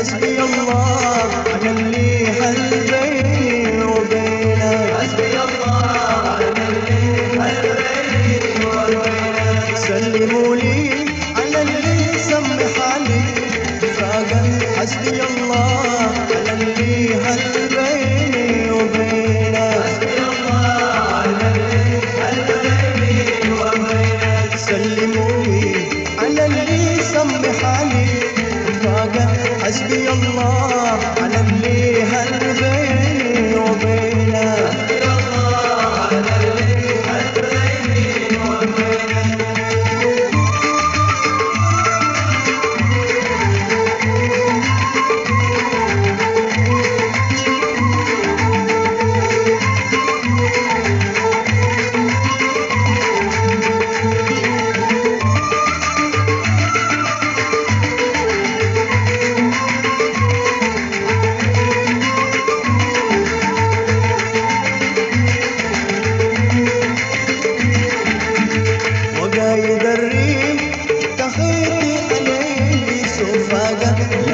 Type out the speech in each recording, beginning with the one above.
حسبي الله أنا اللي حل بيني وبينك حسبي الله أنا اللي حل بيني وبينك سلموا لي على اللي سمح علي فقال حسبي الله أنا اللي حل بيني وبينك حسبي الله أنا اللي حل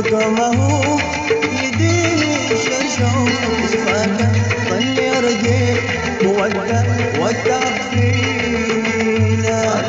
بقمه يديني شجع وصفاته ظلي رقيق مودع ودع فينا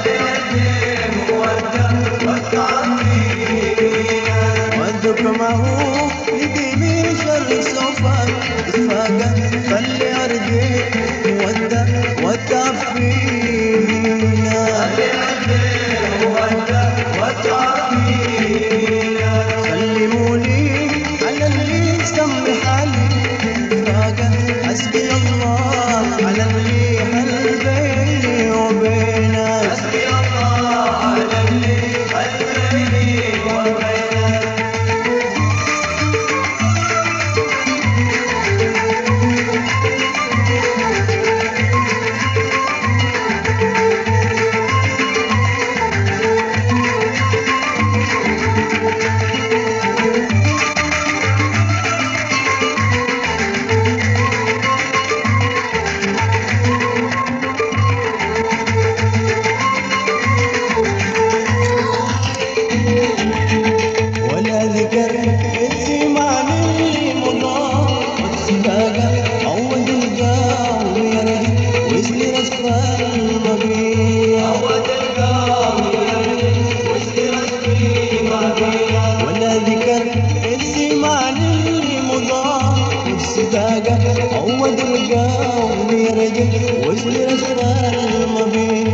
الإيمان اللي مضى والسباقة عود القوم يرجع وسط الأسرار المبين.